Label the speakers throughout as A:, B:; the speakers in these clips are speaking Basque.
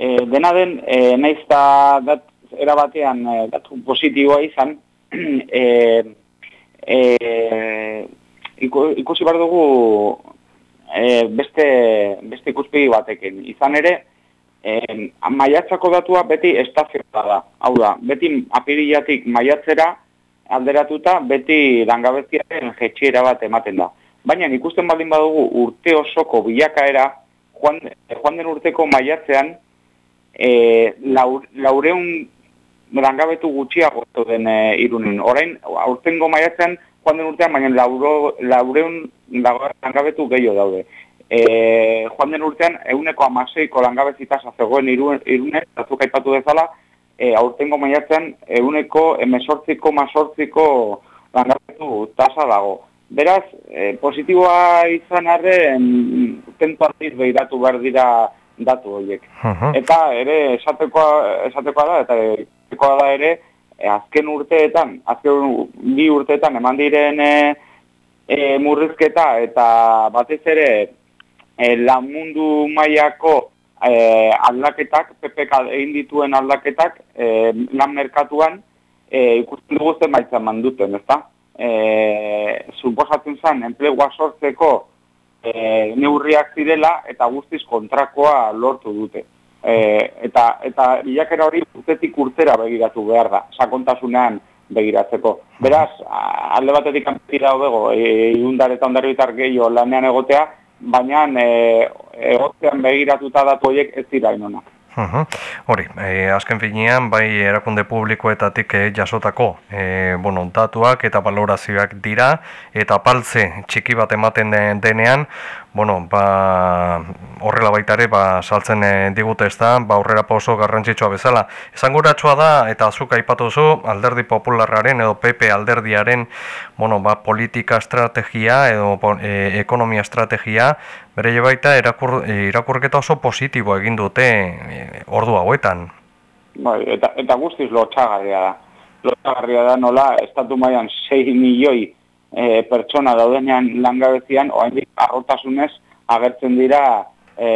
A: e, dena den, e, naiz da dat, erabatean e, datu positiboa izan, e, e, ikusi bar dugu e, beste, beste ikuspegi batekin. Izan ere, e, maiatzako datua beti estazioa da. Hau da, beti apirilatik maiatzera alderatuta beti langabeziaren jetxiera bat ematen da. Baina ikusten baldin badugu urte osoko bilakaera, joan, joan den urteko maiatzean, e, laur, laureun langabetu gutxiago den e, irunen. Orain, urtengo maiatzean, joan den urtean, baina lauro, laureun langabetu gehiago daude. E, joan den urtean, euneko amaseiko langabezitaz zegoen irunen, datzuk aipatu dezala, e, aurtengo maiatzen eguneko emesortziko masortziko langabetu tasa dago. Beraz, e, positiboa izan arren, tentu artiz behiratu behar dira datu horiek. Eta ere esatekoa, esatekoa da, eta esatekoa da ere, e, azken urteetan, azken bi urteetan eman diren e, e, murrizketa eta batez ere e, lan mundu mailako e, aldaketak, PPK egin dituen aldaketak, e, lan merkatuan, e, ikusten dugu zen baitzen manduten, ezta? E, suposatzen zen, enplegua sortzeko e, neurriak zirela eta guztiz kontrakoa lortu dute. E, eta eta bilakera hori urtetik urtera begiratu behar da, sakontasunean begiratzeko. Beraz, alde batetik anpira hobego, e, iundar eta ondarbitar gehiago lanean egotea, baina e, egotzean begiratuta datu horiek ez dira inonak.
B: Hori, e, azken finean, bai erakunde publikoetatik e, jasotako e, bueno, datuak eta balorazioak dira, eta paltze txiki bat ematen denean, bueno, ba, horrela baita ere ba, saltzen e, digute ez da, ba, horrela oso garrantzitsua bezala. Esanguratxoa da, eta azuk aipatu zu, alderdi popularraren edo PP alderdiaren bueno, ba, politika estrategia edo e, ekonomia estrategia, bere baita irakur, e, irakurketa oso positibo egin dute e, ordu hauetan.
A: Bai, eta, eta guztiz lotxagarria da. Lotxagarria da nola, estatu maian 6 milioi e, pertsona daudenean langabezian, oain arrotasunez agertzen dira e,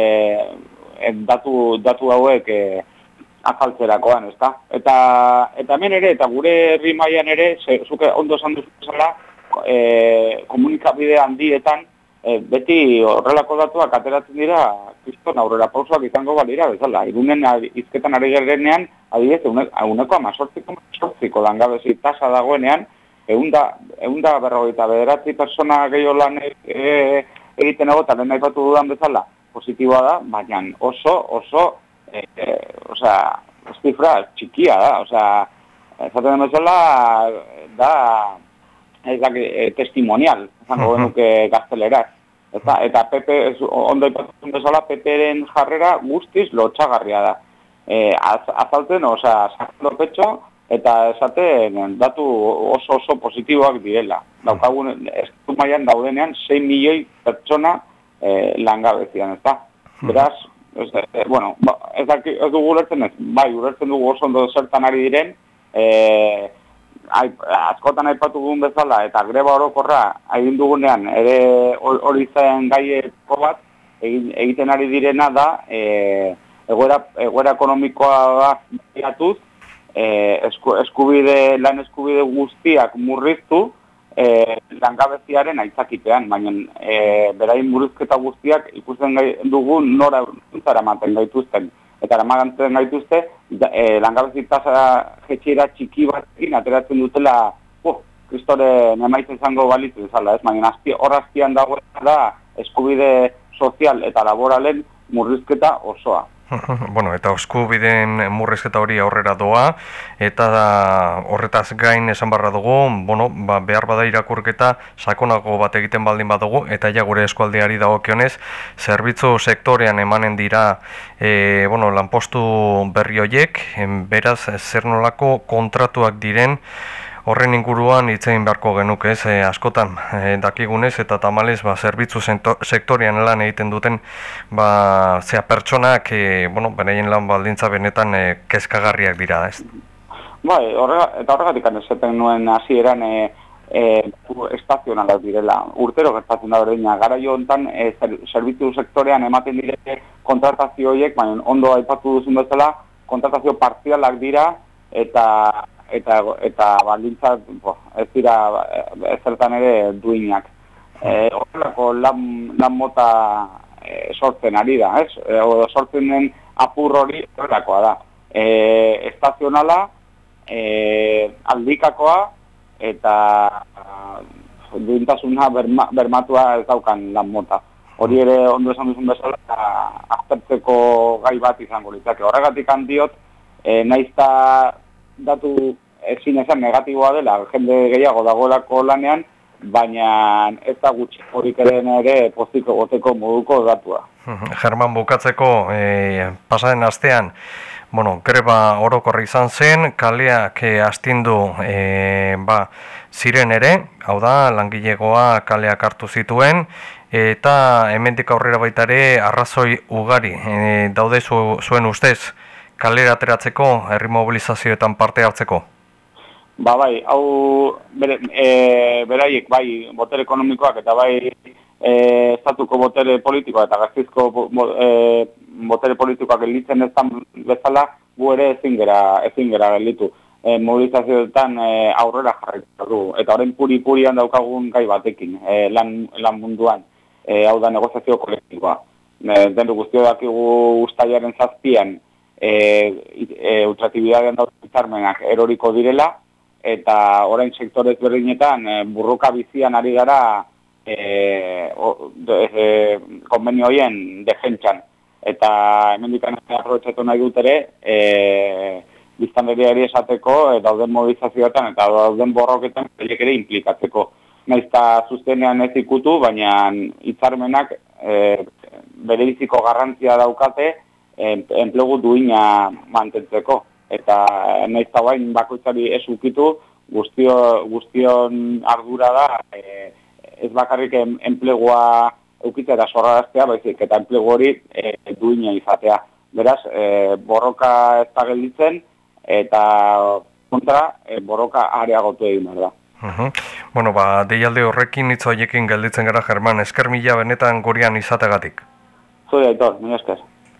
A: datu, datu hauek e, azaltzerakoan, ezta? Eta, eta hemen ere, eta gure herri mailan ere, ze, zuke ondo esan duzuzela, e, komunikabide handietan, e, beti horrelako datuak ateratzen dira, kriston aurrera pausoak izango balira, bezala, irunen izketan ari gerenean, adibidez, uneko amazortziko, amazortziko langabezi tasa dagoenean, eunda, eunda berrogeita bederatzi persona gehiago lan e, e, egiten egotan, lehen nahi dudan bezala, positiboa da, baina oso, oso, e, e, osea, zifra txikia da, osea, ezaten den bezala, da, ez da, e, testimonial, zango uh -huh. gaztelerak. Eta, eta PP, ondo ipatun bezala, PPren jarrera guztiz lotxagarria da. E, az, azaltzen, osea, sakando petxo, eta esaten datu oso oso positiboak direla. Daukagun estu mailan daudenean 6 milioi pertsona eh, langabezian, ezta? Beraz, ez, eh, bueno, ba, ez, daki, ez dugu lertzen ez, bai, ulertzen dugu oso ondo zertan ari diren, eh, askotan aipatu dugun bezala, eta greba orokorra egin dugunean, ere hori zen gaieko bat, egiten ari direna da, eh, egoera, egoera ekonomikoa da, eh, eskubide, lan eskubide guztiak murriztu eh, langabeziaren aitzakipean, baina eh, berain murrizketa guztiak ikusten gai, dugu nora zara maten gaituzten. Eta ramagantzen gaituzte, eh, langabezi tasa jetxera txiki batekin ateratzen dutela, oh, kristore nemaitz izango balitu izala, ez? Baina horrazkian dagoena da eskubide sozial eta laboralen murrizketa osoa.
B: bueno, eta oskubideen murrizketa hori aurrera doa, eta horretaz gain esan barra dugu, bueno, ba, behar bada irakurketa sakonako bat egiten baldin badugu, eta ja gure eskualdeari dagokionez, zerbitzu sektorean emanen dira e, bueno, lanpostu berri hoiek, beraz zer nolako kontratuak diren, horren inguruan hitzein beharko genuke ez, eh, askotan e, dakigunez eta tamalez ba, zerbitzu sektorian lan egiten duten ba, zea pertsonak e, bueno, beneien lan baldintza benetan e, kezkagarriak dira ez.
A: Bai, horrega, eta horregatik anezeten nuen hasieran e, e, estazionalak direla. Urtero gertatzen da berdina, gara jo hontan e, zerbitzu sektorean ematen direte kontratazio horiek, baina ondo aipatu duzun bezala, kontratazio partzialak dira eta eta eta baldintza ez dira ez zertan ere duinak. Eh, horrelako lan, lan mota e, sortzen ari da, ez? E, sortzen den apur hori horrelakoa da. E, estazionala, e, aldikakoa, eta duintasuna berma, bermatua ez daukan lan mota. Hori ere ondo esan duzun bezala, aztertzeko gai bat izango litzake. Horregatik handiot, e, naizta datu ezin esan negatiboa dela, jende gehiago dagoelako lanean, baina ez da gutxi horik ere postiko goteko moduko datua.
B: German bukatzeko, e, pasaren astean, bueno, greba orokorri izan zen, kaleak e, astindu e, ba, ziren ere, hau da, langilegoa kaleak hartu zituen, eta hemendik aurrera baita ere arrazoi ugari e, daude zu, zuen ustez kalera ateratzeko, herri mobilizazioetan parte hartzeko?
A: Ba bai, hau bere, e, beraiek bai botere ekonomikoak eta bai e, estatuko botere politikoa eta gaztizko bo, e, botere politikoak elitzen ez bezala gu ere ezin gera, ezin gera gelitu. E, mobilizazioetan e, aurrera jarretu du. Eta horren puri-purian daukagun gai batekin e, lan, lan munduan. E, hau da negoziazio kolektikoa. E, den guztio dakigu ustaiaren zazpian e, e, ultratibidadean dautzen eroriko direla, eta orain sektorez berdinetan e, burruka bizian ari gara e, o, de, e, konbenio hoien defentsan. Eta hemen dikan aprobetsatu nahi dut ere, e, biztanleriari esateko, e, dauden mobilizazioetan eta dauden borroketan pelek ere implikatzeko. Naizta zuztenean ez ikutu, baina hitzarmenak e, bere biziko garrantzia daukate enplegu duina mantentzeko eta nahiz bain bakoitzari ez ukitu, guztio, guztion ardura da, e, ez bakarrik enplegua eukitzea eta sorraraztea, baizik, eta enplegu hori e, duina izatea. Beraz, e, borroka ez da gelditzen, eta kontra, e, borroka areagotu egin da.
B: Uh Bueno, ba, deialde horrekin hitz hoiekin gelditzen gara, German, esker mila benetan gorian izategatik.
A: Zure, aitor, mila esker.